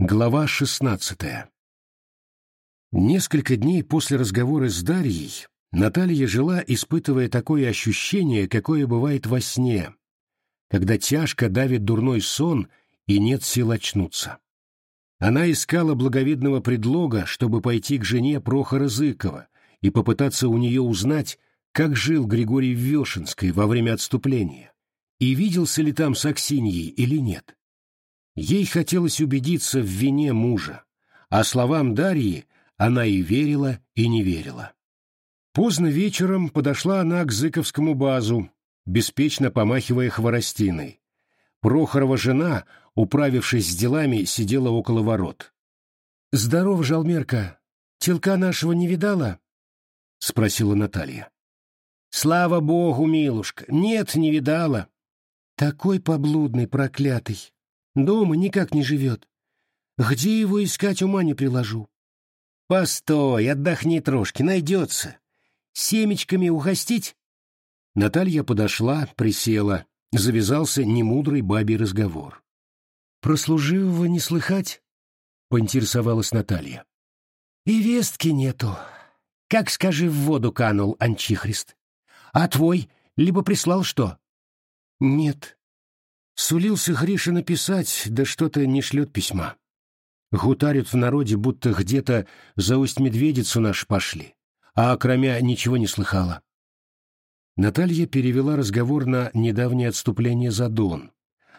Глава шестнадцатая Несколько дней после разговора с Дарьей Наталья жила, испытывая такое ощущение, какое бывает во сне, когда тяжко давит дурной сон и нет сил очнуться. Она искала благовидного предлога, чтобы пойти к жене Прохора Зыкова и попытаться у нее узнать, как жил Григорий в Вешенской во время отступления, и виделся ли там с Аксиньей или нет. Ей хотелось убедиться в вине мужа, а словам Дарьи она и верила, и не верила. Поздно вечером подошла она к Зыковскому базу, беспечно помахивая хворостиной. Прохорова жена, управившись с делами, сидела около ворот. — Здоров, Жалмерка. Телка нашего не видала? — спросила Наталья. — Слава богу, милушка, нет, не видала. — Такой поблудный, проклятый. Дома никак не живет. Где его искать, ума не приложу. Постой, отдохни трошки, найдется. Семечками угостить? Наталья подошла, присела. Завязался немудрый бабий разговор. «Про служивого не слыхать?» — поинтересовалась Наталья. «И вестки нету. Как, скажи, в воду канул Анчихрист. А твой либо прислал что?» «Нет», Сулился Гриша написать, да что-то не шлет письма. Гутарят в народе, будто где-то за усть медведицу наш пошли, а кроме ничего не слыхала. Наталья перевела разговор на недавнее отступление за Дон.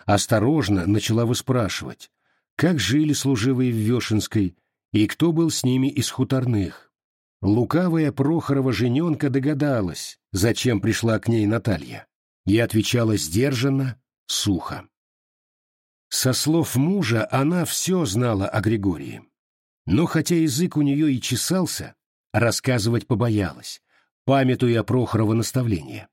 Осторожно начала выспрашивать, как жили служивые в Вешенской и кто был с ними из хуторных. Лукавая Прохорова жененка догадалась, зачем пришла к ней Наталья, и отвечала сдержанно, сухо. Со слов мужа она все знала о Григории. Но хотя язык у нее и чесался, рассказывать побоялась, памятуя Прохорова наставление.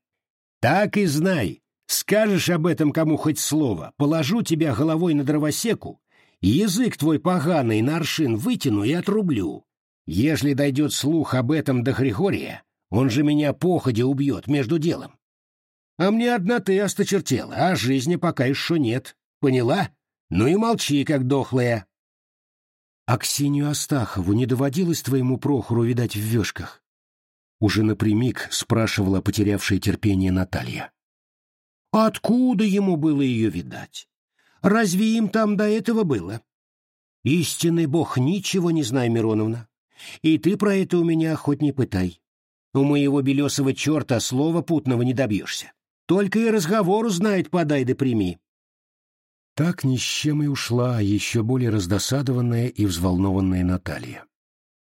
«Так и знай, скажешь об этом кому хоть слово, положу тебя головой на дровосеку, язык твой поганый на аршин вытяну и отрублю. Ежели дойдет слух об этом до Григория, он же меня походя убьет между делом. А мне одна ты осточертела, а жизни пока еще нет. Поняла? Ну и молчи, как дохлая. А Ксению Астахову не доводилось твоему Прохору видать в вешках? Уже напрямик спрашивала потерявшая терпение Наталья. Откуда ему было ее видать? Разве им там до этого было? Истинный бог ничего не знай, Мироновна. И ты про это у меня хоть не пытай. У моего белесого черта слова путного не добьешься. Только и разговору знает подай да прими. Так ни с чем и ушла еще более раздосадованная и взволнованная Наталья.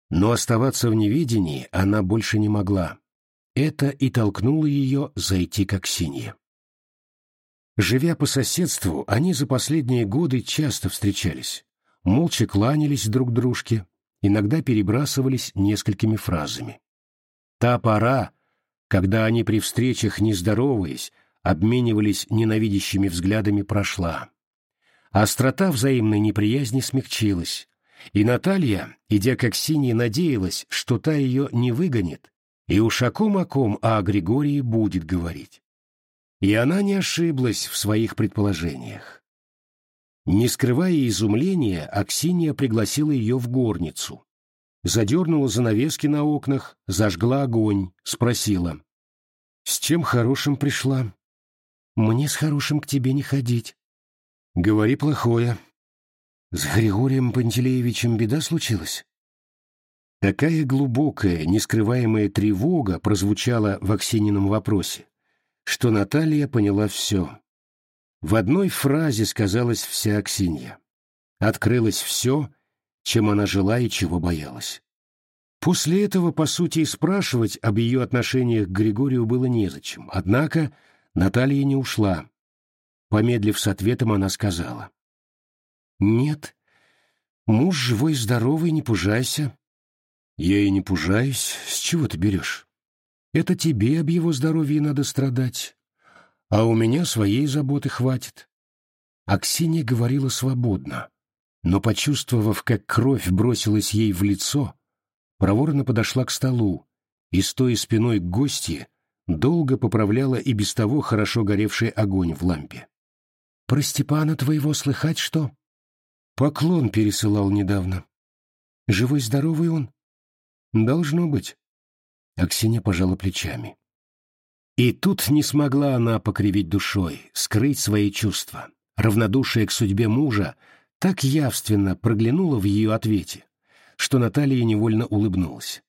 Но оставаться в неведении она больше не могла. Это и толкнуло ее зайти к Аксинье. Живя по соседству, они за последние годы часто встречались, молча кланялись друг дружке, иногда перебрасывались несколькими фразами. Та пора, когда они при встречах, не здороваясь, обменивались ненавидящими взглядами, прошла. Острота взаимной неприязни смягчилась, и Наталья, идя как синяя, надеялась, что та ее не выгонит, и уж о ком о ком, а о Григории будет говорить. И она не ошиблась в своих предположениях. Не скрывая изумления, Аксинья пригласила ее в горницу, задернула занавески на окнах, зажгла огонь, спросила. «С чем хорошим пришла?» «Мне с хорошим к тебе не ходить». «Говори плохое». «С Григорием Пантелеевичем беда случилась?» Такая глубокая, нескрываемая тревога прозвучала в Аксинином вопросе, что Наталья поняла все. В одной фразе сказалась вся Аксинья. Открылось все, чем она жила и чего боялась. После этого, по сути, и спрашивать об ее отношениях к Григорию было незачем. Однако Наталья не ушла. Помедлив с ответом, она сказала. «Нет, муж живой-здоровый, не пужайся». «Я и не пужаюсь. С чего ты берешь? Это тебе об его здоровье надо страдать, а у меня своей заботы хватит». Аксинья говорила свободно но, почувствовав, как кровь бросилась ей в лицо, проворно подошла к столу и, стоя спиной к гостье, долго поправляла и без того хорошо горевший огонь в лампе. «Про Степана твоего слыхать что?» Поклон пересылал недавно. Живой-здоровый он? Должно быть. Аксинья пожала плечами. И тут не смогла она покривить душой, скрыть свои чувства. Равнодушие к судьбе мужа так явственно проглянуло в ее ответе, что Наталья невольно улыбнулась.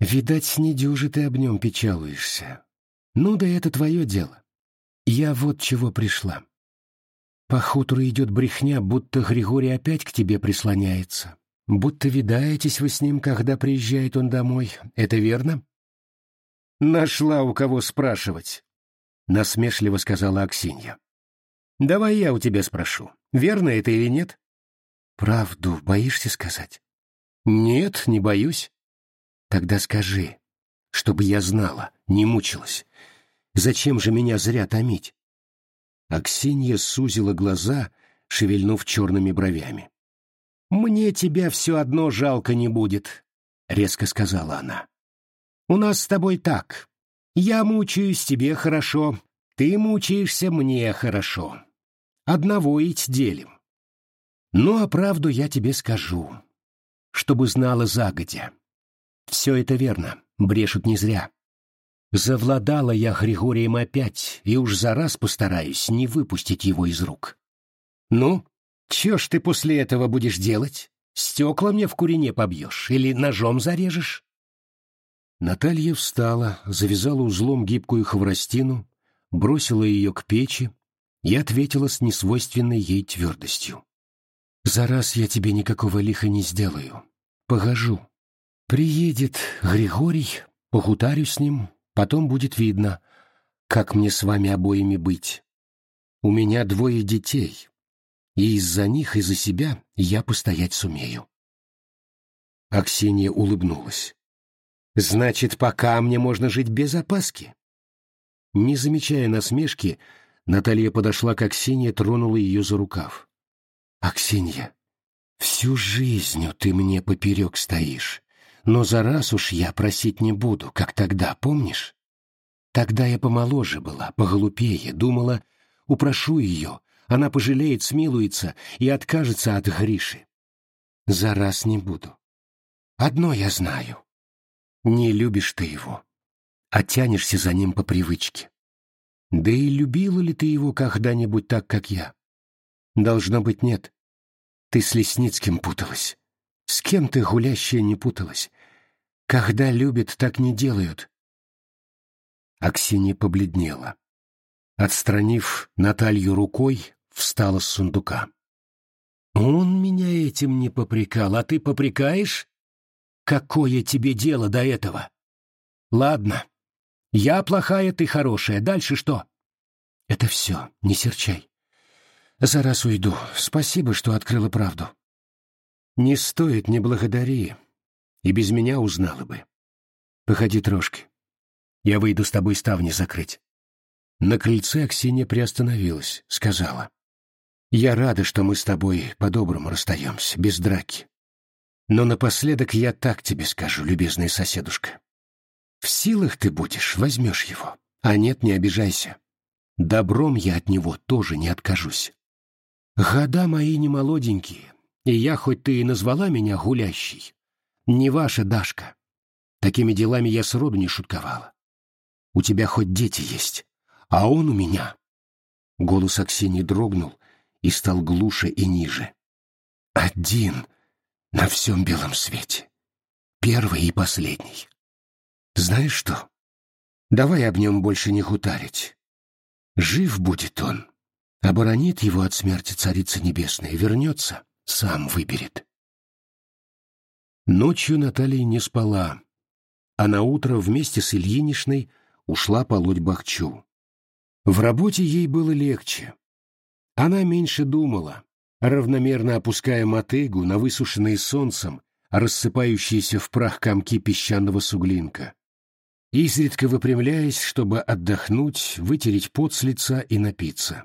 «Видать, не дюже ты об нем печалуешься. Ну да это твое дело. Я вот чего пришла. По хутору идет брехня, будто Григорий опять к тебе прислоняется. Будто видаетесь вы с ним, когда приезжает он домой. Это верно?» «Нашла у кого спрашивать», — насмешливо сказала Аксинья. «Давай я у тебя спрошу, верно это или нет?» «Правду боишься сказать?» «Нет, не боюсь». «Тогда скажи, чтобы я знала, не мучилась. Зачем же меня зря томить?» Аксинья сузила глаза, шевельнув черными бровями. «Мне тебя все одно жалко не будет», — резко сказала она. «У нас с тобой так. Я мучаюсь тебе хорошо, ты мучаешься мне хорошо. Одного ведь делим. Ну, а правду я тебе скажу, чтобы знала загодя. Все это верно, брешут не зря. Завладала я Григорием опять, и уж за раз постараюсь не выпустить его из рук. Ну, чё ж ты после этого будешь делать? Стекла мне в курине побьешь или ножом зарежешь? Наталья встала, завязала узлом гибкую хворостину, бросила ее к печи и ответила с несвойственной ей твердостью. «За раз я тебе никакого лиха не сделаю. Погожу. Приедет Григорий, похутарю с ним, Потом будет видно, как мне с вами обоими быть. У меня двое детей, и из-за них и за себя я постоять сумею. Аксинья улыбнулась. «Значит, пока мне можно жить без опаски?» Не замечая насмешки, Наталья подошла к Аксинье, тронула ее за рукав. «Аксинья, всю жизнью ты мне поперек стоишь. Но за раз уж я просить не буду, как тогда, помнишь? Тогда я помоложе была, поглупее, думала, упрошу ее, она пожалеет, смилуется и откажется от Гриши. За раз не буду. Одно я знаю. Не любишь ты его, а тянешься за ним по привычке. Да и любила ли ты его когда-нибудь так, как я? Должно быть, нет. Ты с Лесницким путалась. С кем ты, гулящая, не путалась? Когда любят, так не делают. Аксинья побледнела. Отстранив Наталью рукой, встала с сундука. «Он меня этим не попрекал, а ты попрекаешь? Какое тебе дело до этого? Ладно, я плохая, ты хорошая, дальше что?» «Это все, не серчай. За раз уйду. Спасибо, что открыла правду». Не стоит, не благодари. И без меня узнала бы. Походи трошки. Я выйду с тобой ставни закрыть. На крыльце Аксинья приостановилась, сказала. Я рада, что мы с тобой по-доброму расстаемся, без драки. Но напоследок я так тебе скажу, любезная соседушка. В силах ты будешь, возьмешь его. А нет, не обижайся. Добром я от него тоже не откажусь. Года мои не молоденькие, и я, хоть ты и назвала меня гулящей, не ваша Дашка. Такими делами я сроду не шутковала. У тебя хоть дети есть, а он у меня. Голос Аксиньи дрогнул и стал глуше и ниже. Один на всем белом свете. Первый и последний. Знаешь что? Давай об нем больше не хутарить. Жив будет он. Оборонит его от смерти Царица Небесная, вернется — сам выберет. Ночью Наталья не спала, а на утро вместе с Ильинишной ушла полоть бахчу. В работе ей было легче. Она меньше думала, равномерно опуская мотыгу на высушенные солнцем, рассыпающиеся в прах комки песчаного суглинка, изредка выпрямляясь, чтобы отдохнуть, вытереть пот с лица и напиться.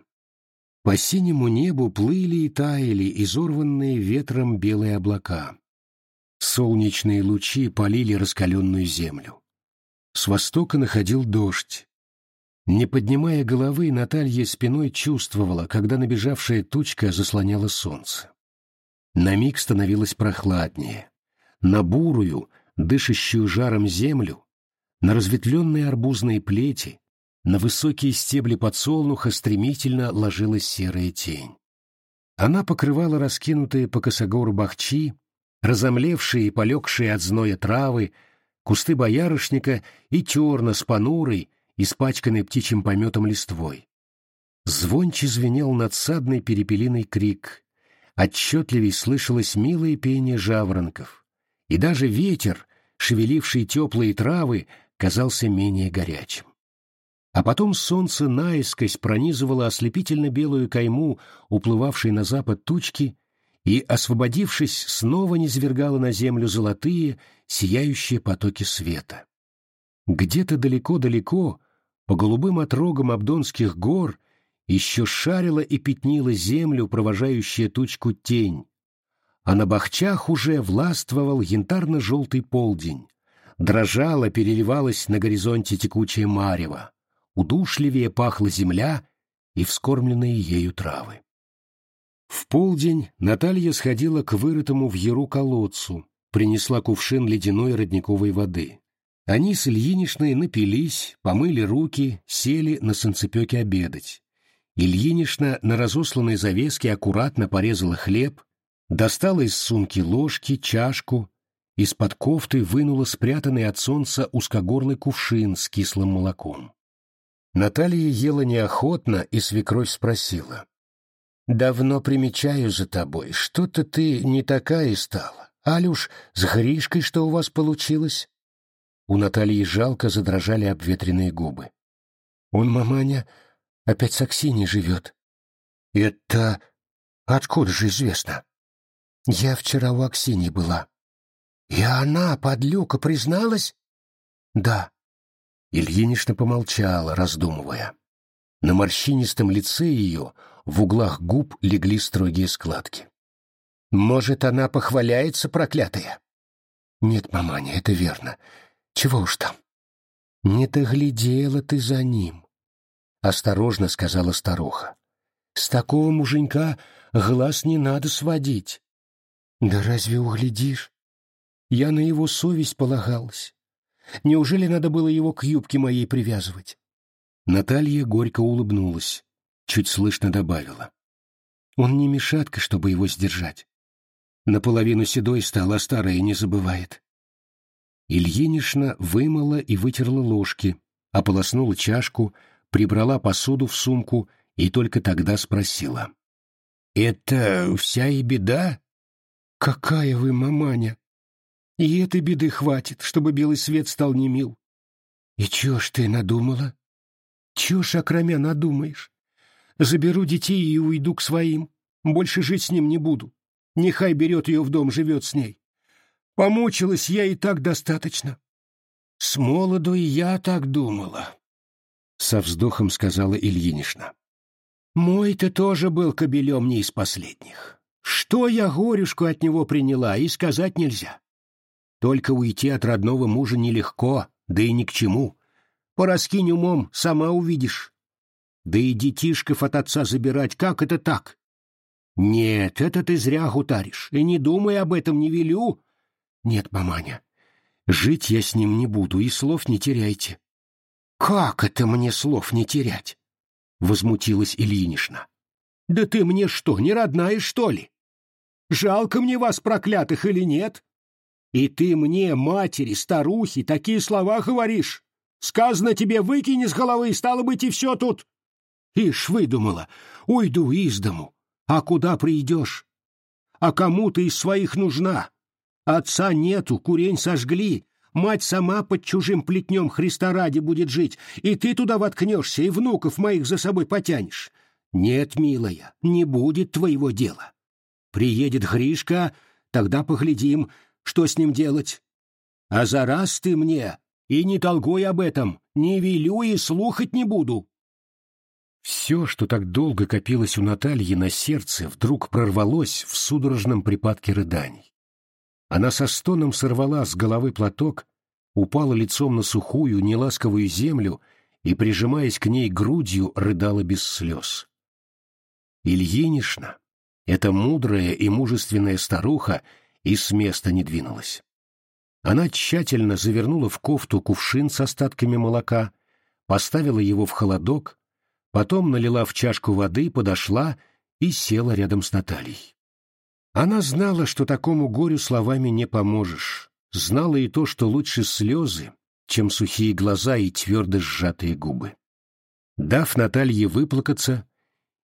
По синему небу плыли и таяли изорванные ветром белые облака. Солнечные лучи полили раскаленную землю. С востока находил дождь. Не поднимая головы, Наталья спиной чувствовала, когда набежавшая тучка заслоняла солнце. На миг становилось прохладнее. На бурую, дышащую жаром землю, на разветвленные арбузные плети, на высокие стебли подсолнуха стремительно ложилась серая тень. Она покрывала раскинутые по косогору бахчи, разомлевшие и полегшие от зноя травы, кусты боярышника и терна с понурой, испачканной птичьим пометом листвой. Звонче звенел надсадный перепелиный крик, отчетливей слышалось милое пение жаворонков, и даже ветер, шевеливший теплые травы, казался менее горячим. А потом солнце наискось пронизывало ослепительно-белую кайму, уплывавшей на запад тучки, и, освободившись, снова низвергало на землю золотые, сияющие потоки света. Где-то далеко-далеко, по голубым отрогам Абдонских гор, еще шарила и пятнила землю, провожающая тучку тень, а на бахчах уже властвовал янтарно-желтый полдень, дрожала, переливалась на горизонте текучее марево, удушливее пахла земля и вскормленные ею травы. В полдень Наталья сходила к вырытому в яру колодцу, принесла кувшин ледяной родниковой воды. Они с Ильинишной напились, помыли руки, сели на санцепёке обедать. Ильинишна на разосланной завеске аккуратно порезала хлеб, достала из сумки ложки, чашку, из-под кофты вынула спрятанный от солнца узкогорлый кувшин с кислым молоком. Наталья ела неохотно, и свекровь спросила. «Давно примечаю за тобой. Что-то ты не такая стала. Алюш, с Гришкой что у вас получилось?» У Натальи жалко задрожали обветренные губы. «Он, маманя, опять с Аксиней живет». «Это откуда же известно?» «Я вчера у Аксиньи была». «И она, подлюка, призналась?» «Да». Ильинична помолчала, раздумывая. На морщинистом лице ее в углах губ легли строгие складки. «Может, она похваляется, проклятая?» «Нет, маманя, это верно. Чего уж там?» «Не доглядела ты за ним», — осторожно сказала старуха. «С такого муженька глаз не надо сводить». «Да разве углядишь? Я на его совесть полагалась. Неужели надо было его к юбке моей привязывать?» Наталья горько улыбнулась, чуть слышно добавила. «Он не мешатка, чтобы его сдержать. Наполовину седой стал, а старая не забывает». Ильинишна вымыла и вытерла ложки, ополоснула чашку, прибрала посуду в сумку и только тогда спросила. «Это вся и беда?» «Какая вы, маманя! И этой беды хватит, чтобы белый свет стал немил. И чё ж ты надумала? Чё ж, окромя, надумаешь? Заберу детей и уйду к своим. Больше жить с ним не буду. Нехай берет ее в дом, живет с ней. Помучилась я и так достаточно. С молоду и я так думала. Со вздохом сказала Ильинишна. Мой-то тоже был кобелем не из последних. Что я горюшку от него приняла, и сказать нельзя. Только уйти от родного мужа нелегко, да и ни к чему. Пораскинь умом, сама увидишь. Да и детишков от отца забирать, как это так? Нет, это ты зря гутаришь, и не думай об этом, не велю. Нет, маманя, жить я с ним не буду, и слов не теряйте. Как это мне слов не терять? Возмутилась Ильинишна. Да ты мне что, не родная, что ли? Жалко мне вас, проклятых, или нет? И ты мне, матери, старухи, такие слова говоришь. Сказано тебе, выкини с головы, стало быть, и все тут. Ишь, выдумала, уйду из дому. А куда придешь? А кому ты из своих нужна? Отца нету, курень сожгли, мать сама под чужим плетнем Христа ради будет жить, и ты туда воткнешься, и внуков моих за собой потянешь. Нет, милая, не будет твоего дела. Приедет Гришка, тогда поглядим, что с ним делать. А за раз ты мне, и не толкуй об этом, не велю и слухать не буду. Все, что так долго копилось у Натальи на сердце, вдруг прорвалось в судорожном припадке рыданий. Она со стоном сорвала с головы платок, упала лицом на сухую, неласковую землю и, прижимаясь к ней грудью, рыдала без слез. Ильинишна, Эта мудрая и мужественная старуха и с места не двинулась. Она тщательно завернула в кофту кувшин с остатками молока, поставила его в холодок, потом налила в чашку воды, подошла и села рядом с Натальей. Она знала, что такому горю словами не поможешь, знала и то, что лучше слезы, чем сухие глаза и твердо сжатые губы. Дав Наталье выплакаться,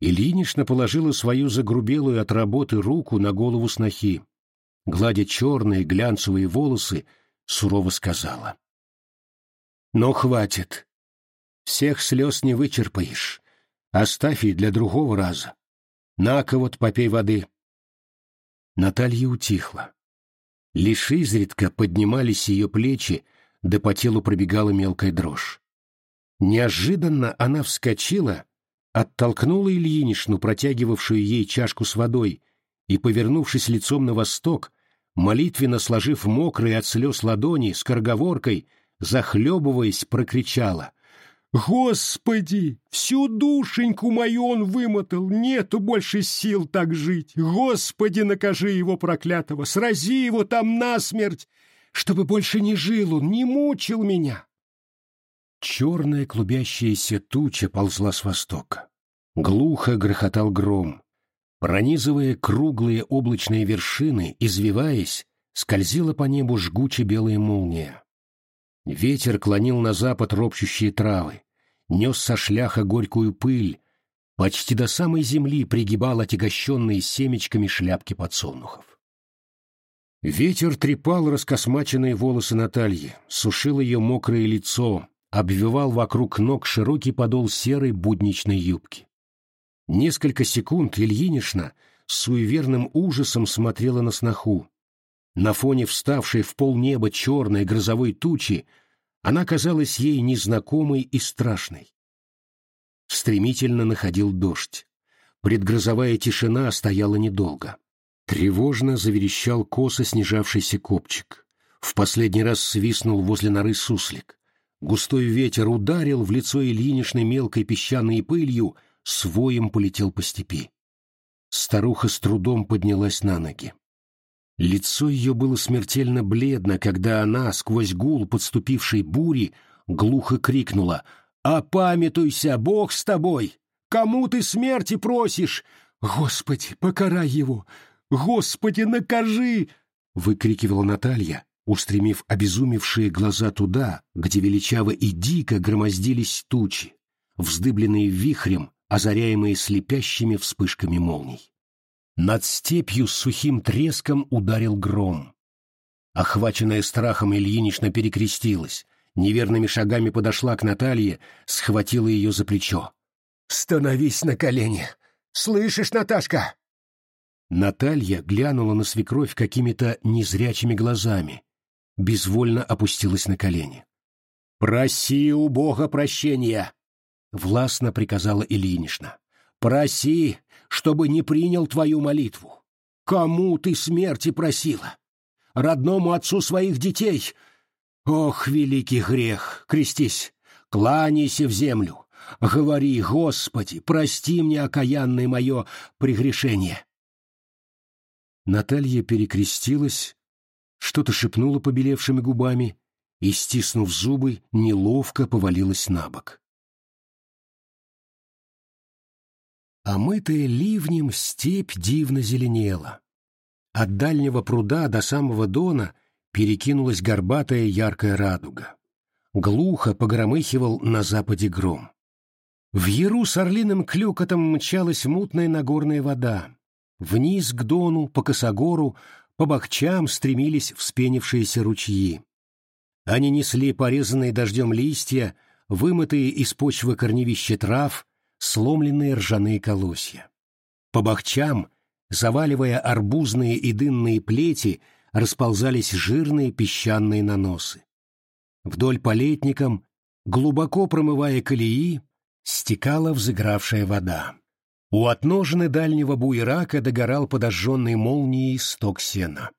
Ильинична положила свою загрубелую от работы руку на голову снохи, гладя черные глянцевые волосы, сурово сказала. «Но хватит. Всех слез не вычерпаешь. Оставь и для другого раза. На-ка вот попей воды». Наталья утихла. Лишь изредка поднимались ее плечи, да по телу пробегала мелкая дрожь. Неожиданно она вскочила, оттолкнула Ильинишну, протягивавшую ей чашку с водой, и, повернувшись лицом на восток, молитвенно сложив мокрые от слез ладони, с корговоркой, захлебываясь, прокричала. Господи, всю душеньку мою он вымотал, нету больше сил так жить. Господи, накажи его проклятого, срази его там насмерть, чтобы больше не жил он, не мучил меня. Черная клубящаяся туча ползла с востока. Глухо грохотал гром. Пронизывая круглые облачные вершины, извиваясь, скользила по небу жгуче белая молния. Ветер клонил на запад ропщущие травы, нес со шляха горькую пыль, почти до самой земли пригибал отягощенные семечками шляпки подсолнухов. Ветер трепал раскосмаченные волосы Натальи, сушил ее мокрое лицо, обвивал вокруг ног широкий подол серой будничной юбки. Несколько секунд Ильинишна с суеверным ужасом смотрела на сноху, на фоне вставшей в полнеба черной грозовой тучи она казалась ей незнакомой и страшной. Стремительно находил дождь. Предгрозовая тишина стояла недолго. Тревожно заверещал косо снижавшийся копчик. В последний раз свистнул возле норы суслик. Густой ветер ударил в лицо Ильиничной мелкой песчаной пылью, своем полетел по степи. Старуха с трудом поднялась на ноги. Лицо ее было смертельно бледно, когда она, сквозь гул подступившей бури, глухо крикнула «Опамятуйся, Бог с тобой! Кому ты смерти просишь? Господи, покарай его! Господи, накажи!» — выкрикивала Наталья, устремив обезумевшие глаза туда, где величаво и дико громоздились тучи, вздыбленные вихрем, озаряемые слепящими вспышками молний. Над степью с сухим треском ударил гром. Охваченная страхом Ильинична перекрестилась, неверными шагами подошла к Наталье, схватила ее за плечо. «Становись на колени! Слышишь, Наташка?» Наталья глянула на свекровь какими-то незрячими глазами, безвольно опустилась на колени. «Проси у Бога прощения!» — властно приказала Ильинична. «Проси, чтобы не принял твою молитву. Кому ты смерти просила? Родному отцу своих детей? Ох, великий грех! Крестись, кланяйся в землю. Говори, Господи, прости мне окаянное мое прегрешение. Наталья перекрестилась, что-то шепнула побелевшими губами и, стиснув зубы, неловко повалилась на бок. Омытая ливнем степь дивно зеленела. От дальнего пруда до самого дона перекинулась горбатая яркая радуга. Глухо погромыхивал на западе гром. В яру с орлиным клюкотом мчалась мутная нагорная вода. Вниз к дону, по косогору, по бахчам стремились вспенившиеся ручьи. Они несли порезанные дождем листья, вымытые из почвы корневища трав, сломленные ржаные колосья. По бахчам, заваливая арбузные и дынные плети, расползались жирные песчаные наносы. Вдоль по летникам, глубоко промывая колеи, стекала взыгравшая вода. У отножины дальнего буерака догорал подожженный молнией сток сена.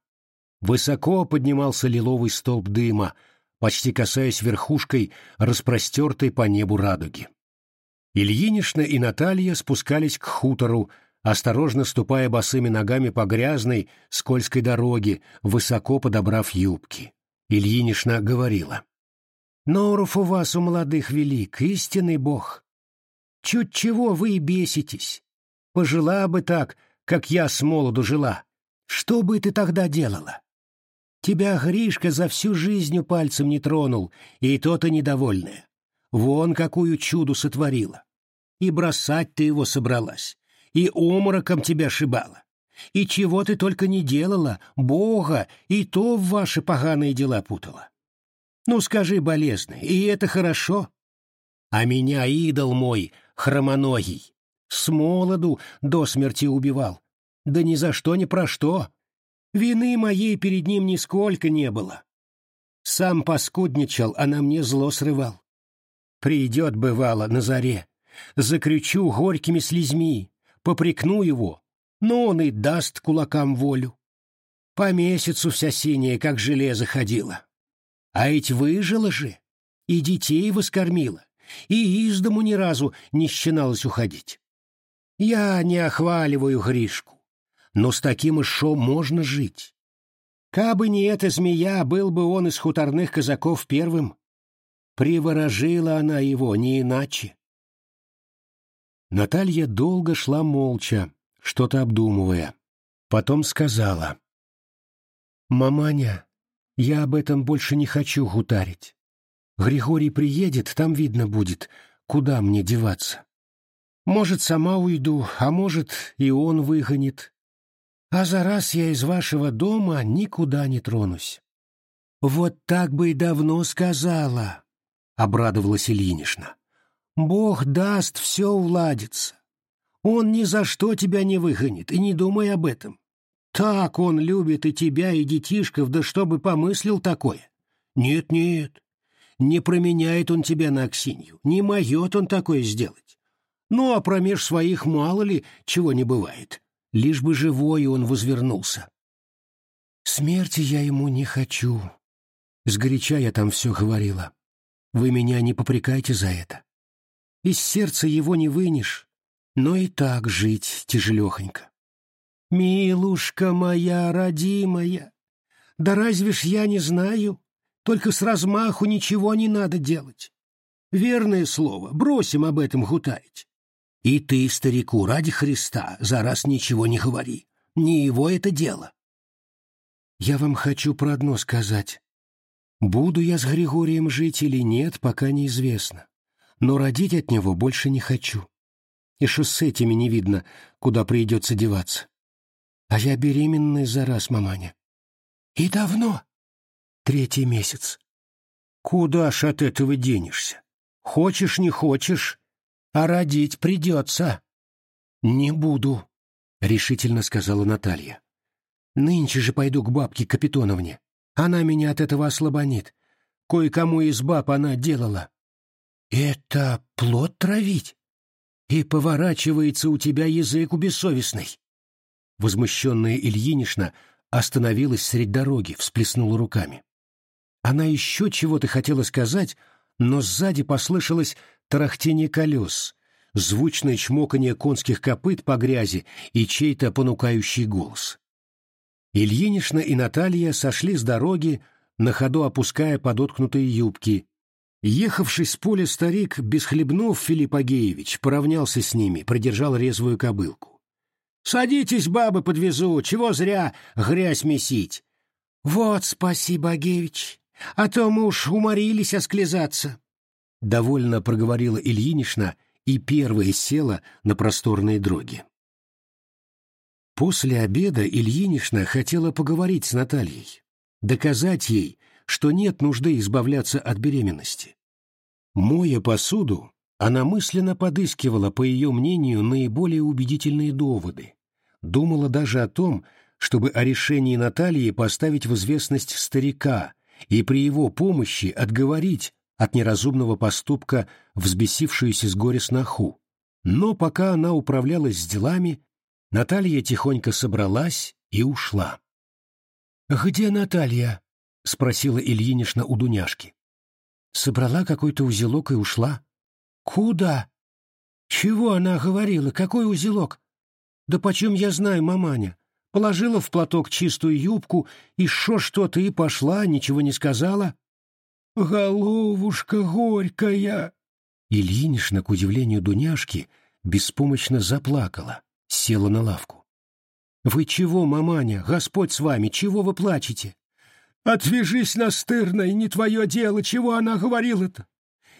Высоко поднимался лиловый столб дыма, почти касаясь верхушкой распростертой по небу радуги. Ильинишна и Наталья спускались к хутору, осторожно ступая босыми ногами по грязной, скользкой дороге, высоко подобрав юбки. Ильинишна говорила. «Норов у вас, у молодых, велик, истинный бог. Чуть чего вы и беситесь. Пожила бы так, как я с молоду жила. Что бы ты тогда делала? Тебя Гришка за всю жизнь пальцем не тронул, и то-то недовольная. Вон какую чуду сотворила. И бросать ты его собралась и омороком тебя шибала. И чего ты только не делала, Бога, и то в ваши поганые дела путала. Ну, скажи, болезный, и это хорошо? А меня идол мой, хромоногий, с молоду до смерти убивал. Да ни за что ни про что. Вины моей перед ним нисколько не было. Сам поскудничал, а на мне зло срывал. Придет, бывало, на заре, закричу горькими слезьми, попрекну его, но он и даст кулакам волю. По месяцу вся синяя, как железо, ходила. А ведь выжила же, и детей воскормила, и из дому ни разу не щеналась уходить. Я не охваливаю Гришку, но с таким шо можно жить. Кабы не эта змея, был бы он из хуторных казаков первым. Приворожила она его, не иначе. Наталья долго шла молча, что-то обдумывая. Потом сказала. «Маманя, я об этом больше не хочу гутарить. Григорий приедет, там видно будет, куда мне деваться. Может, сама уйду, а может, и он выгонит. А за раз я из вашего дома никуда не тронусь». «Вот так бы и давно сказала», — обрадовалась Ильинична. Бог даст, все уладится. Он ни за что тебя не выгонит, и не думай об этом. Так он любит и тебя, и детишков, да чтобы помыслил такое. Нет-нет, не променяет он тебя на Аксинью, не моет он такое сделать. Ну, а промеж своих мало ли чего не бывает. Лишь бы живой он возвернулся. Смерти я ему не хочу. Сгоряча я там все говорила. Вы меня не попрекайте за это. Из сердца его не вынешь, но и так жить тяжелехонько. «Милушка моя родимая, да разве ж я не знаю? Только с размаху ничего не надо делать. Верное слово, бросим об этом гутарить. И ты, старику, ради Христа, за раз ничего не говори. Не его это дело. Я вам хочу про одно сказать. Буду я с Григорием жить или нет, пока неизвестно но родить от него больше не хочу. И с этими не видно, куда придется деваться. А я беременная за раз, маманя. И давно? Третий месяц. Куда ж от этого денешься? Хочешь, не хочешь, а родить придется. Не буду, — решительно сказала Наталья. Нынче же пойду к бабке Капитоновне. Она меня от этого ослабонит. Кое-кому из баб она делала. «Это плод травить? И поворачивается у тебя язык у бессовестный!» Возмущенная Ильинишна остановилась средь дороги, всплеснула руками. Она еще чего-то хотела сказать, но сзади послышалось тарахтение колес, звучное чмоканье конских копыт по грязи и чей-то понукающий голос. Ильинишна и Наталья сошли с дороги, на ходу опуская подоткнутые юбки, Ехавший с поля старик Бесхлебнов Филипп Агеевич поравнялся с ними, продержал резвую кобылку. «Садитесь, бабы, подвезу, чего зря грязь месить!» «Вот, спасибо, Агеевич, а то мы уж уморились осклизаться!» Довольно проговорила Ильинична и первая села на просторные дроги. После обеда Ильинична хотела поговорить с Натальей, доказать ей, что нет нужды избавляться от беременности. Моя посуду, она мысленно подыскивала, по ее мнению, наиболее убедительные доводы. Думала даже о том, чтобы о решении Натальи поставить в известность старика и при его помощи отговорить от неразумного поступка взбесившуюся с горя сноху. Но пока она управлялась с делами, Наталья тихонько собралась и ушла. «Где Наталья?» — спросила Ильинична у Дуняшки. Собрала какой-то узелок и ушла. Куда? Чего она говорила? Какой узелок? Да почем я знаю, маманя? Положила в платок чистую юбку, и шо что-то и пошла, ничего не сказала. Головушка горькая! Ильинишна, к удивлению Дуняшки, беспомощно заплакала, села на лавку. «Вы чего, маманя? Господь с вами! Чего вы плачете?» «Отвяжись настырно, не твое дело, чего она говорила-то?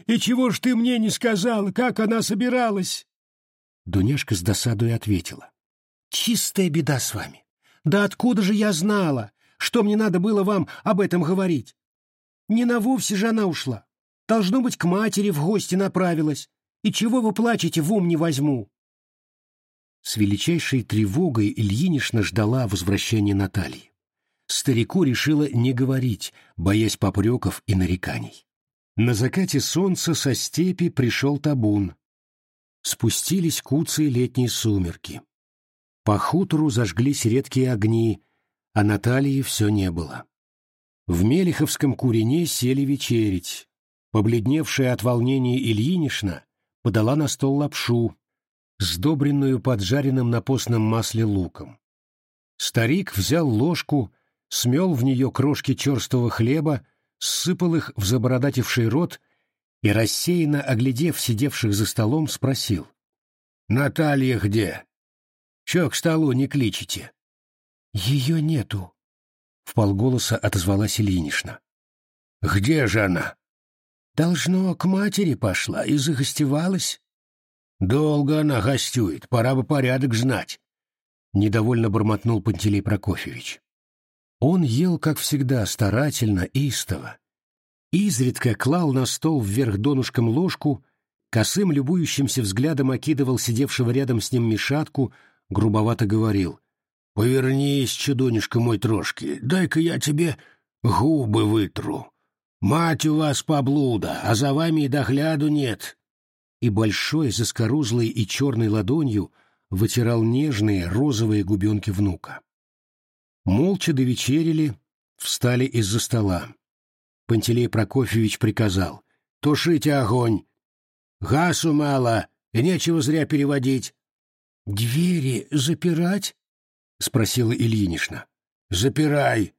И чего ж ты мне не сказала, как она собиралась?» Дуняшка с досадой ответила. «Чистая беда с вами. Да откуда же я знала, что мне надо было вам об этом говорить? Не на вовсе же она ушла. Должно быть, к матери в гости направилась. И чего вы плачете, в ум не возьму. С величайшей тревогой Ильинишна ждала возвращения Натальи. Старику решила не говорить, боясь попреков и нареканий. На закате солнца со степи пришел табун. Спустились куцые летние сумерки. По хутору зажглись редкие огни, а Натальи все не было. В Мелиховском курине сели вечерить. Побледневшая от волнения Ильинишна подала на стол лапшу, сдобренную поджаренным на постном масле луком. Старик взял ложку, смел в нее крошки черстого хлеба, сыпал их в забородативший рот и, рассеянно оглядев сидевших за столом, спросил. «Наталья где? Че к столу не кличите?» «Ее нету», вполголоса отозвалась Ильинична. «Где же она?» «Должно, к матери пошла и загостевалась». «Долго она гостюет, пора бы порядок знать», — недовольно бормотнул Пантелей Прокофьевич. Он ел, как всегда, старательно, истово. Изредка клал на стол вверх донышком ложку, косым любующимся взглядом окидывал сидевшего рядом с ним мешатку, грубовато говорил — Повернись, чудунишка мой трошки, дай-ка я тебе губы вытру. Мать у вас поблуда, а за вами и догляду нет. И большой, заскорузлой и черной ладонью вытирал нежные розовые губенки внука. Молча довечерили, встали из-за стола. Пантелей Прокофьевич приказал. «Тушите огонь! Гасу мало, и нечего зря переводить». «Двери запирать?» — спросила Ильинична. «Запирай».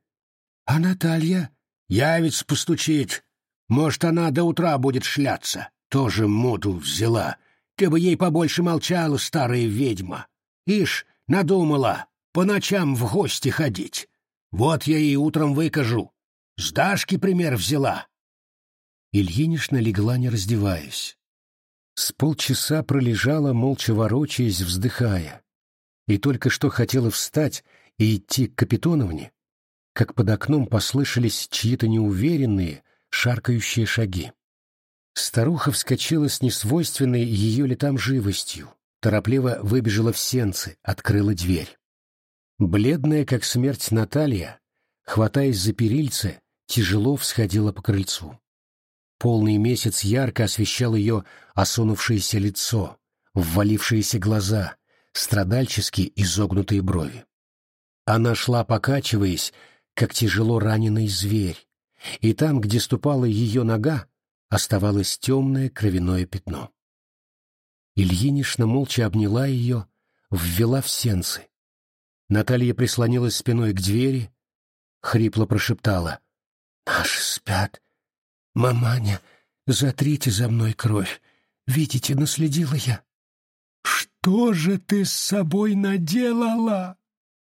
«А Наталья?» «Явится постучит. Может, она до утра будет шляться. Тоже моду взяла. Ты бы ей побольше молчала, старая ведьма. Ишь, надумала по ночам в гости ходить. Вот я ей утром выкажу. С Дашки пример взяла». Ильинична легла, не раздеваясь. С полчаса пролежала, молча ворочаясь, вздыхая и только что хотела встать и идти к Капитоновне, как под окном послышались чьи-то неуверенные, шаркающие шаги. Старуха вскочила с несвойственной ее летам живостью, торопливо выбежала в сенцы, открыла дверь. Бледная, как смерть Наталья, хватаясь за перильце, тяжело всходила по крыльцу. Полный месяц ярко освещал ее осунувшееся лицо, ввалившиеся глаза, страдальчески изогнутые брови. Она шла, покачиваясь, как тяжело раненый зверь, и там, где ступала ее нога, оставалось темное кровяное пятно. Ильинишна молча обняла ее, ввела в сенцы. Наталья прислонилась спиной к двери, хрипло прошептала. «Наши спят. Маманя, затрите за мной кровь. Видите, наследила я». «Что же ты с собой наделала?»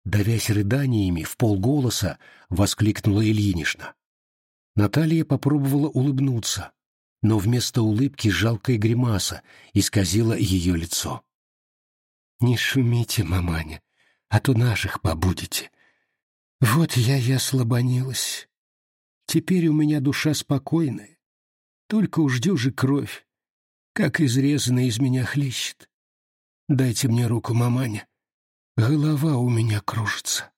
Давясь рыданиями, в полголоса воскликнула Ильинишна. Наталья попробовала улыбнуться, но вместо улыбки жалкая гримаса исказила ее лицо. «Не шумите, маманя, а то наших побудете. Вот я и ослабонилась. Теперь у меня душа спокойная, только уж дюжи кровь, как изрезанная из меня хлещет. Дайте мне руку, маманя. Голова у меня кружится.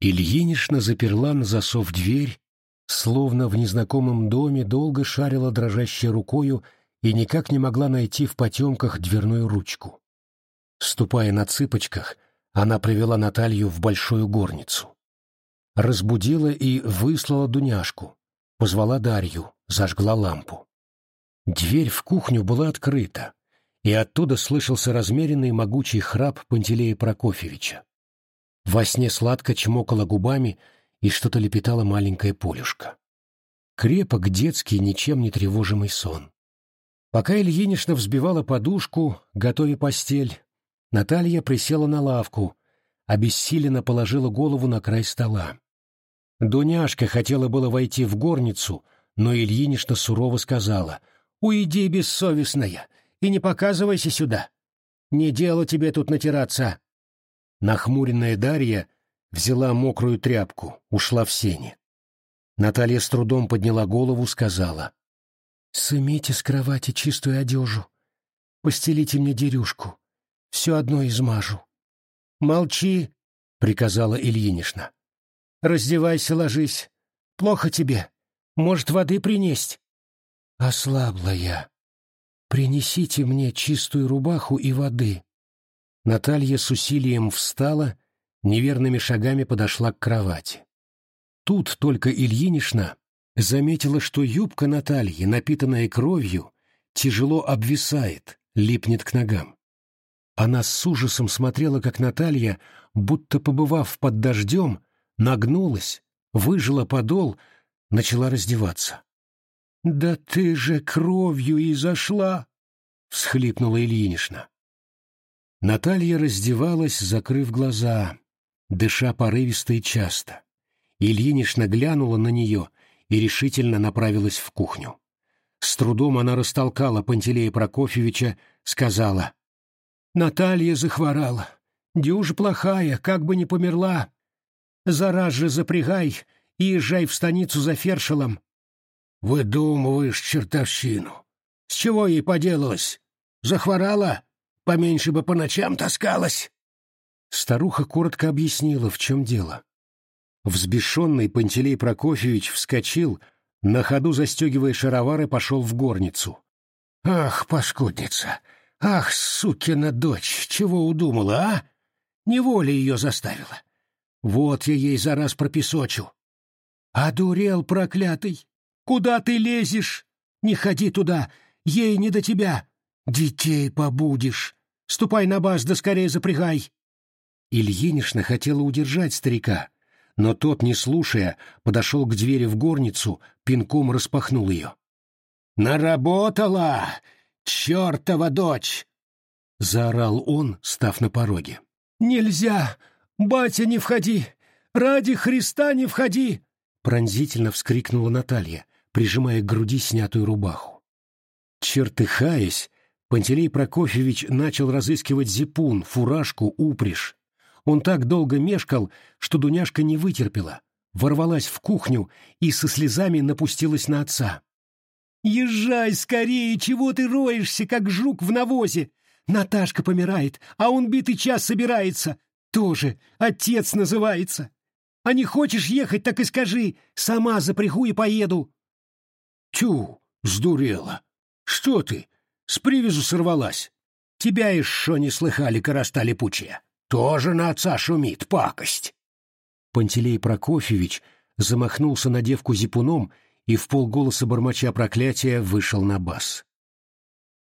Ильинишна заперла на засов дверь, словно в незнакомом доме долго шарила дрожащей рукою и никак не могла найти в потемках дверную ручку. Ступая на цыпочках, она привела Наталью в большую горницу. Разбудила и выслала Дуняшку, позвала Дарью, зажгла лампу. Дверь в кухню была открыта, и оттуда слышался размеренный могучий храп Пантелея Прокофьевича. Во сне сладко чмокала губами и что-то лепетала маленькая Полюшка. Крепок детский, ничем не тревожимый сон. Пока Ильинична взбивала подушку, готовя постель, Наталья присела на лавку, обессиленно положила голову на край стола. Дуняшка хотела было войти в горницу, но Ильинична сурово сказала «Уйди, бессовестная, и не показывайся сюда. Не дело тебе тут натираться». Нахмуренная Дарья взяла мокрую тряпку, ушла в сени. Наталья с трудом подняла голову, сказала «Сымите с кровати чистую одежу, постелите мне дерюшку, все одно измажу». «Молчи», — приказала Ильинишна. «Раздевайся, ложись. Плохо тебе. Может, воды принесть?» «Ослабла я. Принесите мне чистую рубаху и воды». Наталья с усилием встала, неверными шагами подошла к кровати. Тут только Ильинишна заметила, что юбка Натальи, напитанная кровью, тяжело обвисает, липнет к ногам. Она с ужасом смотрела, как Наталья, будто побывав под дождем, нагнулась, выжила подол, начала раздеваться. «Да ты же кровью и зашла!» — всхлипнула Ильинишна. Наталья раздевалась, закрыв глаза, дыша порывисто и часто. Ильинишна глянула на нее и решительно направилась в кухню. С трудом она растолкала Пантелея Прокофьевича, сказала — Наталья захворала. Дюжа плохая, как бы не померла. Зараз же запрягай и езжай в станицу за фершелом. Выдумываешь чертовщину. С чего ей поделалось? Захворала? Поменьше бы по ночам таскалась. Старуха коротко объяснила, в чем дело. Взбешенный Пантелей Прокофьевич вскочил, на ходу застегивая шаровары, пошел в горницу. «Ах, паскудница! Ах, сукина дочь, чего удумала, а? Неволя ее заставила. Вот я ей за раз пропесочу. Одурел, проклятый! Куда ты лезешь? Не ходи туда, ей не до тебя. Детей побудешь. Ступай на баз, да скорее запрягай. Ильинишна хотела удержать старика, но тот, не слушая, подошел к двери в горницу, пинком распахнул ее. «Наработала! «Чертова дочь!» — заорал он, став на пороге. «Нельзя! Батя, не входи! Ради Христа не входи!» Пронзительно вскрикнула Наталья, прижимая к груди снятую рубаху. Чертыхаясь, Пантелей Прокофьевич начал разыскивать зипун, фуражку, упряжь. Он так долго мешкал, что Дуняшка не вытерпела, ворвалась в кухню и со слезами напустилась на отца. Езжай скорее, чего ты роешься, как жук в навозе? Наташка помирает, а он битый час собирается. Тоже отец называется. А не хочешь ехать, так и скажи. Сама запрягу и поеду. Тю, сдурела. Что ты? С привязу сорвалась. Тебя еще не слыхали, короста липучая. Тоже на отца шумит, пакость. Пантелей Прокофьевич замахнулся на девку зипуном и в полголоса бормоча проклятия вышел на бас.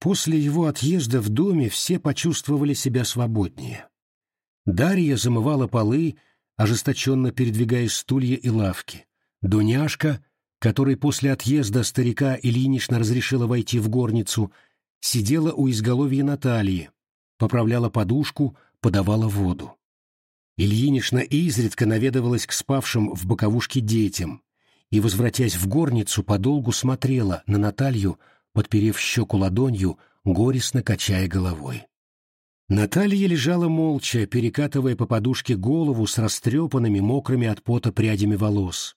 После его отъезда в доме все почувствовали себя свободнее. Дарья замывала полы, ожесточенно передвигая стулья и лавки. Дуняшка, которой после отъезда старика Ильинична разрешила войти в горницу, сидела у изголовья Натальи, поправляла подушку, подавала воду. Ильинична изредка наведывалась к спавшим в боковушке детям, и, возвратясь в горницу, подолгу смотрела на Наталью, подперев щеку ладонью, горестно качая головой. Наталья лежала молча, перекатывая по подушке голову с растрепанными, мокрыми от пота прядями волос.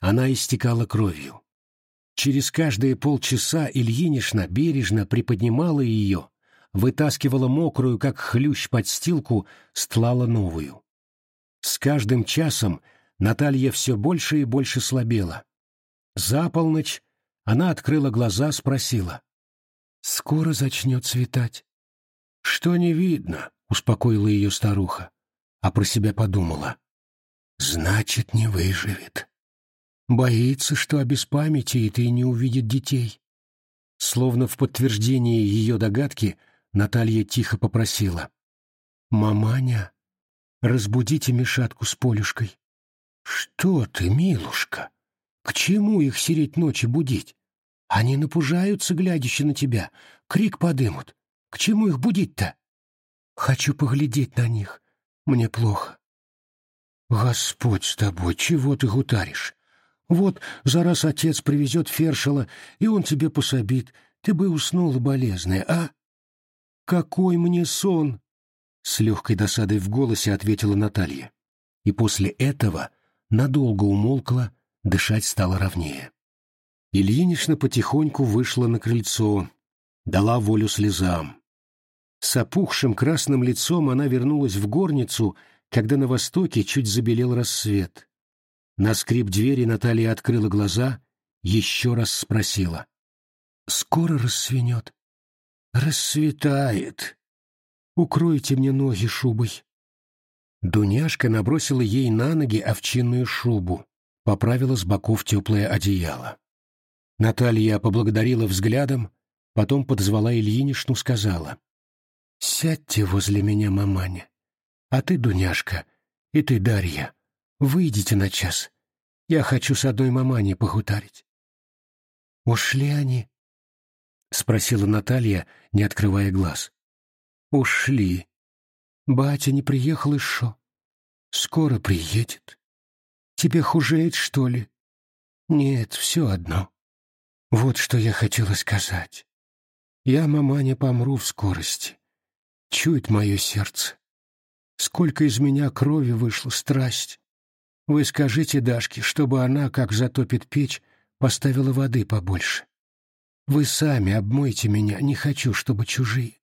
Она истекала кровью. Через каждые полчаса Ильинишна бережно приподнимала ее, вытаскивала мокрую, как хлющ подстилку, стлала новую. С каждым часом Наталья все больше и больше слабела. За полночь она открыла глаза, спросила. «Скоро зачнет светать». «Что не видно?» — успокоила ее старуха, а про себя подумала. «Значит, не выживет. Боится, что обеспамятеет и не увидит детей». Словно в подтверждение ее догадки, Наталья тихо попросила. «Маманя, разбудите Мишатку с Полюшкой». «Что ты, милушка? К чему их сереть ночи будить? Они напужаются, глядящие на тебя, крик подымут. К чему их будить-то?» «Хочу поглядеть на них. Мне плохо». «Господь с тобой, чего ты гутаришь? Вот за раз отец привезет фершела, и он тебе пособит. Ты бы уснула болезная, а?» «Какой мне сон!» — с легкой досадой в голосе ответила Наталья. И после этого надолго умолкла, дышать стало ровнее. Ильинична потихоньку вышла на крыльцо, дала волю слезам. С опухшим красным лицом она вернулась в горницу, когда на востоке чуть забелел рассвет. На скрип двери Наталья открыла глаза, еще раз спросила. «Скоро рассвенет?» «Рассветает. Укройте мне ноги шубой». Дуняшка набросила ей на ноги овчинную шубу, поправила с боков теплое одеяло. Наталья поблагодарила взглядом, потом подозвала Ильинишну, сказала. «Сядьте возле меня, маманя. А ты, Дуняшка, и ты, Дарья, Выйдите на час. Я хочу с одной маманей похутарить. Ушли они? Спросила Наталья, не открывая глаз. Ушли. Батя не приехал еще. Скоро приедет. Тебе хужеет, что ли? Нет, все одно. Вот что я хотела сказать. Я, маманя, помру в скорости. Чует мое сердце. Сколько из меня крови вышло, страсть. Вы скажите Дашке, чтобы она, как затопит печь, поставила воды побольше. Вы сами обмойте меня, не хочу, чтобы чужие.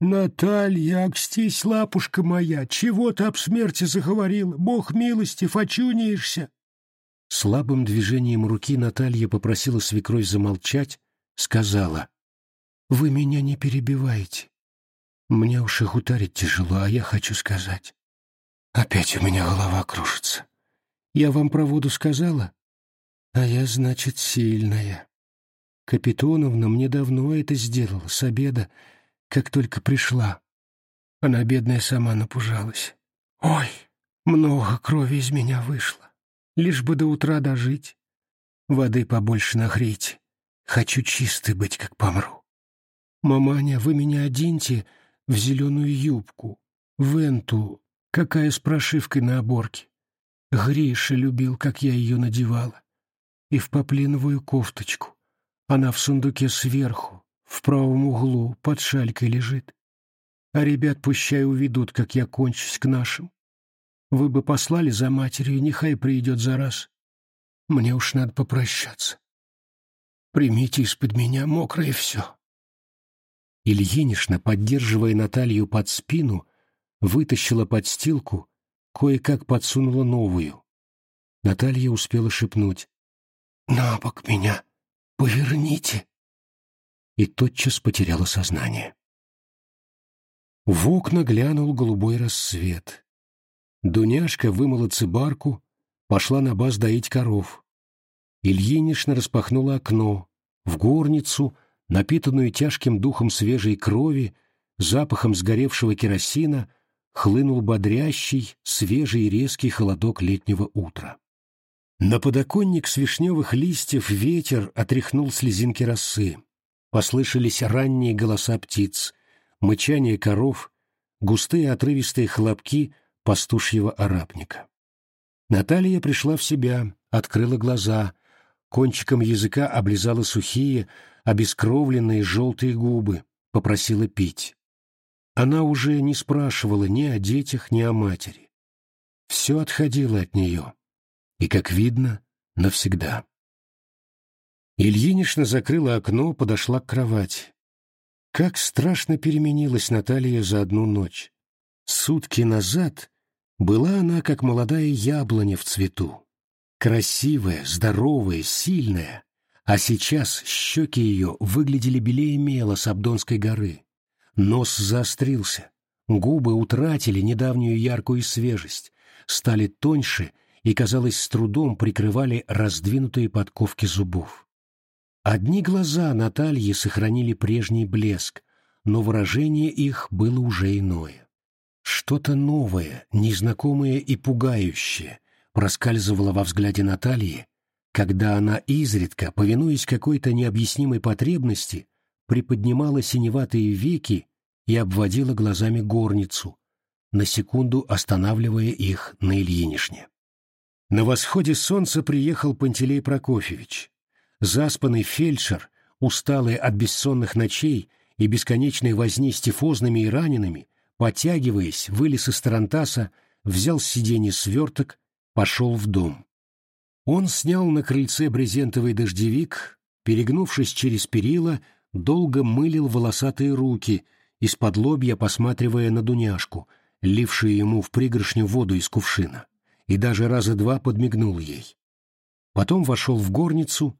Наталья, акстись, лапушка моя, чего ты об смерти заговорила? Бог милостив, очунишься. Слабым движением руки Наталья попросила свекровь замолчать, сказала, «Вы меня не перебиваете. Мне уж их ударить тяжело, а я хочу сказать. Опять у меня голова кружится. Я вам про воду сказала? А я, значит, сильная. Капитоновна мне давно это сделала, с обеда, как только пришла. Она, бедная, сама напужалась. Ой, много крови из меня вышло. Лишь бы до утра дожить. Воды побольше нагрейте. Хочу чистый быть, как помру. Маманя, вы меня оденьте в зеленую юбку, в энту, какая с прошивкой на оборке. Гриша любил, как я ее надевала. И в поплиновую кофточку. Она в сундуке сверху, в правом углу, под шалькой лежит. А ребят пущай уведут, как я кончусь к нашим. Вы бы послали за матерью, нехай придет за раз. Мне уж надо попрощаться. Примите из-под меня мокрое все. Ильинишна, поддерживая Наталью под спину, вытащила подстилку кое-как подсунула новую. Наталья успела шепнуть. «На бок меня! Поверните!» И тотчас потеряла сознание. В окна глянул голубой рассвет. Дуняшка вымыла цибарку, пошла на баз доить коров. Ильинична распахнула окно. В горницу, напитанную тяжким духом свежей крови, запахом сгоревшего керосина, хлынул бодрящий, свежий и резкий холодок летнего утра. На подоконник с вишневых листьев ветер отряхнул слезинки росы. Послышались ранние голоса птиц, мычание коров, густые отрывистые хлопки пастушьего арапника. Наталья пришла в себя, открыла глаза, кончиком языка облизала сухие, обескровленные желтые губы, попросила пить. Она уже не спрашивала ни о детях, ни о матери. Все отходило от нее. И, как видно, навсегда. Ильинична закрыла окно, подошла к кровати. Как страшно переменилась Наталья за одну ночь. Сутки назад была она, как молодая яблоня в цвету. Красивая, здоровая, сильная. А сейчас щеки ее выглядели белее мела с Абдонской горы. Нос заострился, губы утратили недавнюю яркую свежесть, стали тоньше и, казалось, с трудом прикрывали раздвинутые подковки зубов. Одни глаза Натальи сохранили прежний блеск, но выражение их было уже иное. Что-то новое, незнакомое и пугающее проскальзывало во взгляде Натальи, когда она изредка, повинуясь какой-то необъяснимой потребности, приподнимала синеватые веки и обводила глазами горницу, на секунду останавливая их на Ильинишне. На восходе солнца приехал Пантелей Прокофьевич. Заспанный фельдшер, усталый от бессонных ночей и бесконечной возни с тифозными и ранеными, потягиваясь, вылез из тарантаса, взял с сиденья сверток, пошел в дом. Он снял на крыльце брезентовый дождевик, перегнувшись через перила, долго мылил волосатые руки, из-под лобья посматривая на Дуняшку, лившую ему в пригоршню воду из кувшина, и даже раза два подмигнул ей. Потом вошел в горницу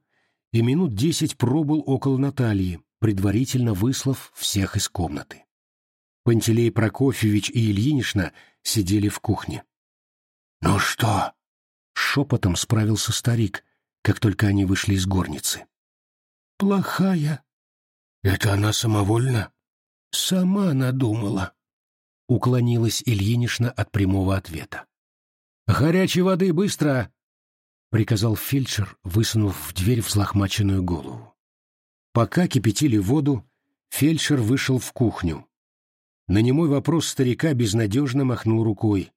и минут десять пробыл около Натальи, предварительно выслав всех из комнаты. Пантелей Прокофьевич и Ильинишна сидели в кухне. «Ну что?» Шепотом справился старик, как только они вышли из горницы. «Плохая». «Это она самовольно?» «Сама надумала», — уклонилась Ильинична от прямого ответа. «Горячей воды быстро!» — приказал фельдшер, высунув в дверь взлохмаченную голову. Пока кипятили воду, фельдшер вышел в кухню. На немой вопрос старика безнадежно махнул рукой.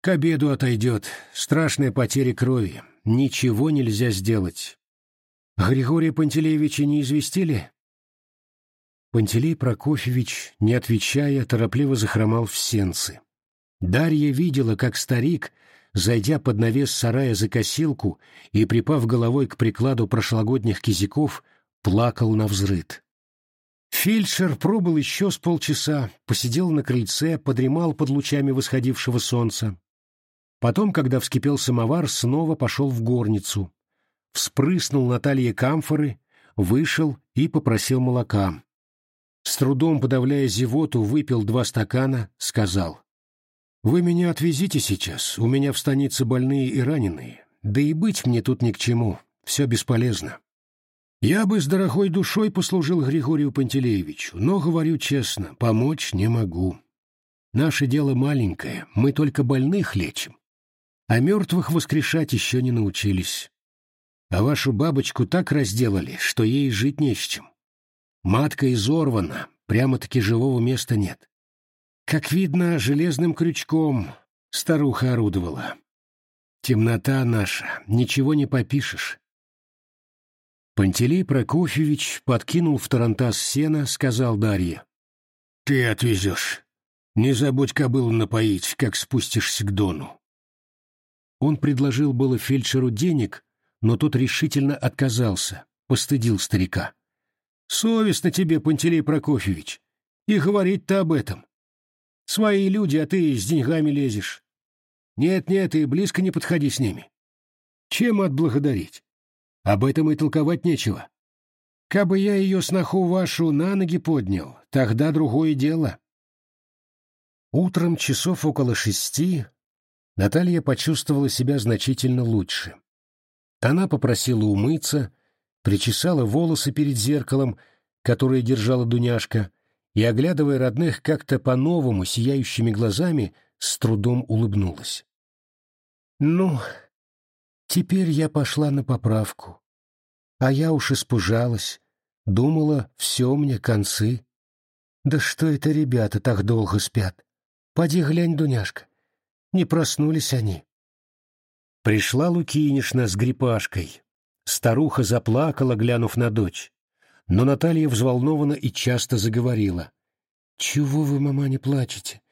К обеду отойдет. Страшная потеря крови. Ничего нельзя сделать. Григория Пантелеевича не известили? Пантелей Прокофьевич, не отвечая, торопливо захромал в сенцы. Дарья видела, как старик, зайдя под навес сарая за косилку и припав головой к прикладу прошлогодних кизиков, плакал на взрыд. Фельдшер пробыл еще с полчаса, посидел на крыльце, подремал под лучами восходившего солнца. Потом, когда вскипел самовар, снова пошел в горницу. Вспрыснул Наталье камфоры, вышел и попросил молока. С трудом подавляя зевоту, выпил два стакана, сказал. «Вы меня отвезите сейчас, у меня в станице больные и раненые. Да и быть мне тут ни к чему, все бесполезно. Я бы с дорогой душой послужил Григорию Пантелеевичу, но, говорю честно, помочь не могу. Наше дело маленькое, мы только больных лечим а мертвых воскрешать еще не научились. А вашу бабочку так разделали, что ей жить не с чем. Матка изорвана, прямо-таки живого места нет. Как видно, железным крючком старуха орудовала. Темнота наша, ничего не попишешь. Пантелей Прокофьевич подкинул в тарантас сена, сказал Дарье. — Ты отвезешь. Не забудь кобылу напоить, как спустишься к Дону. Он предложил было фельдшеру денег, но тот решительно отказался, постыдил старика. «Совестно тебе, Пантелей Прокофьевич, и говорить-то об этом. Свои люди, а ты с деньгами лезешь. Нет-нет, и близко не подходи с ними. Чем отблагодарить? Об этом и толковать нечего. Кабы я ее сноху вашу на ноги поднял, тогда другое дело». Утром часов около шести Наталья почувствовала себя значительно лучше. Она попросила умыться, причесала волосы перед зеркалом, которое держала Дуняшка, и, оглядывая родных как-то по-новому сияющими глазами, с трудом улыбнулась. «Ну, теперь я пошла на поправку. А я уж испужалась, думала, все мне концы. Да что это ребята так долго спят? Поди глянь, Дуняшка, не проснулись они. Пришла Лукинишна с грипашкой. Старуха заплакала, глянув на дочь. Но Наталья взволнована и часто заговорила. «Чего вы, мама, не плачете?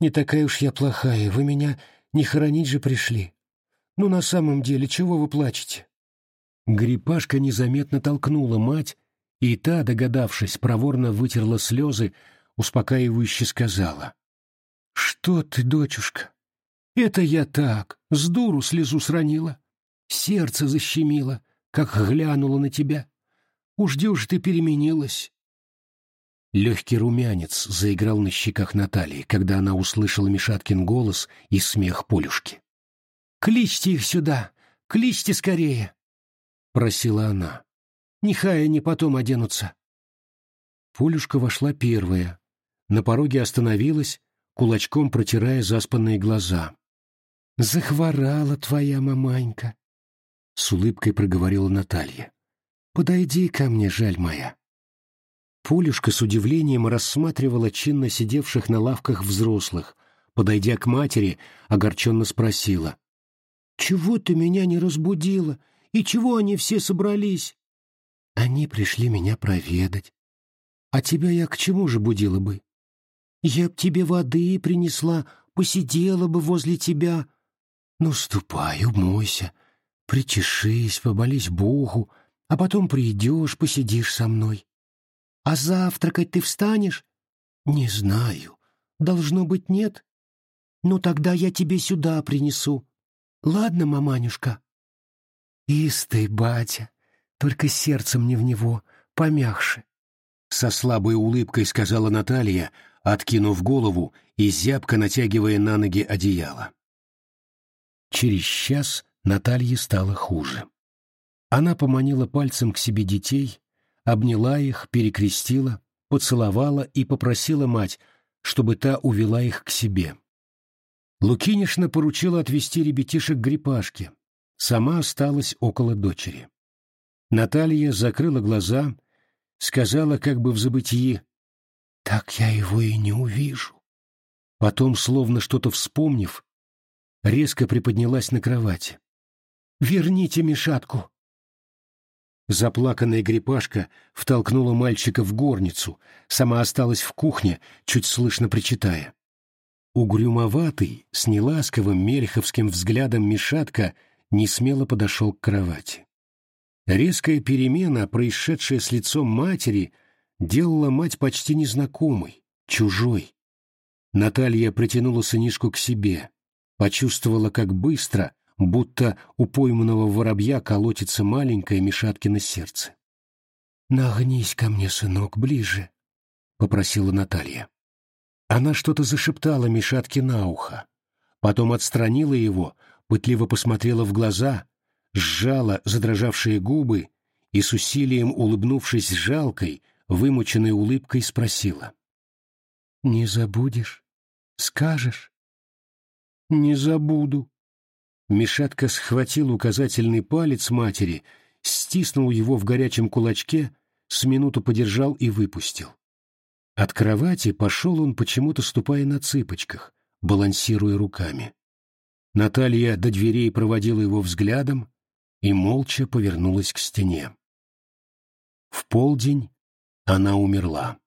Не такая уж я плохая, вы меня не хоронить же пришли. Ну, на самом деле, чего вы плачете?» Грипашка незаметно толкнула мать, и та, догадавшись, проворно вытерла слезы, успокаивающе сказала. «Что ты, дочушка? Это я так, с дуру слезу сранила. Сердце защемило, как глянула на тебя. Уж где уж ты переменилась. Легкий румянец заиграл на щеках Натальи, когда она услышала Мишаткин голос и смех Полюшки. «Кличьте их сюда! Кличьте скорее!» — просила она. «Нехай они потом оденутся». Полюшка вошла первая. На пороге остановилась, кулачком протирая заспанные глаза. «Захворала твоя маманька», — с улыбкой проговорила Наталья. «Подойди ко мне, жаль моя». Полюшка с удивлением рассматривала чинно сидевших на лавках взрослых, подойдя к матери, огорченно спросила. «Чего ты меня не разбудила? И чего они все собрались?» «Они пришли меня проведать. А тебя я к чему же будила бы? Я б тебе воды принесла, посидела бы возле тебя. Ну, ступай, умойся, причешись, поболись Богу, а потом придешь, посидишь со мной. А завтракать ты встанешь? Не знаю. Должно быть, нет. Ну, тогда я тебе сюда принесу. Ладно, маманюшка? Истый, батя, только сердцем не в него, помягше. Со слабой улыбкой сказала Наталья, откинув голову и зябко натягивая на ноги одеяло. Через час Наталье стало хуже. Она поманила пальцем к себе детей, обняла их, перекрестила, поцеловала и попросила мать, чтобы та увела их к себе. Лукинишна поручила отвезти ребятишек к Грипашке, сама осталась около дочери. Наталья закрыла глаза, сказала как бы в забытии, «Так я его и не увижу». Потом, словно что-то вспомнив, резко приподнялась на кровати. «Верните Мишатку!» Заплаканная Грипашка втолкнула мальчика в горницу, сама осталась в кухне, чуть слышно причитая. Угрюмоватый, с неласковым мельховским взглядом Мишатка несмело подошел к кровати. Резкая перемена, происшедшая с лицом матери, делала мать почти незнакомой, чужой. Наталья притянула сынишку к себе, почувствовала, как быстро, будто у пойманного воробья колотится маленькое Мишаткино сердце. «Нагнись ко мне, сынок, ближе», — попросила Наталья. Она что-то зашептала Мишатке на ухо, потом отстранила его, пытливо посмотрела в глаза, сжала задрожавшие губы и с усилием улыбнувшись жалкой, вымученной улыбкой спросила. «Не забудешь? Скажешь?» «Не забуду», Мишатка схватил указательный палец матери, стиснул его в горячем кулачке, с минуту подержал и выпустил. От кровати пошел он, почему-то ступая на цыпочках, балансируя руками. Наталья до дверей проводила его взглядом и молча повернулась к стене. В полдень она умерла.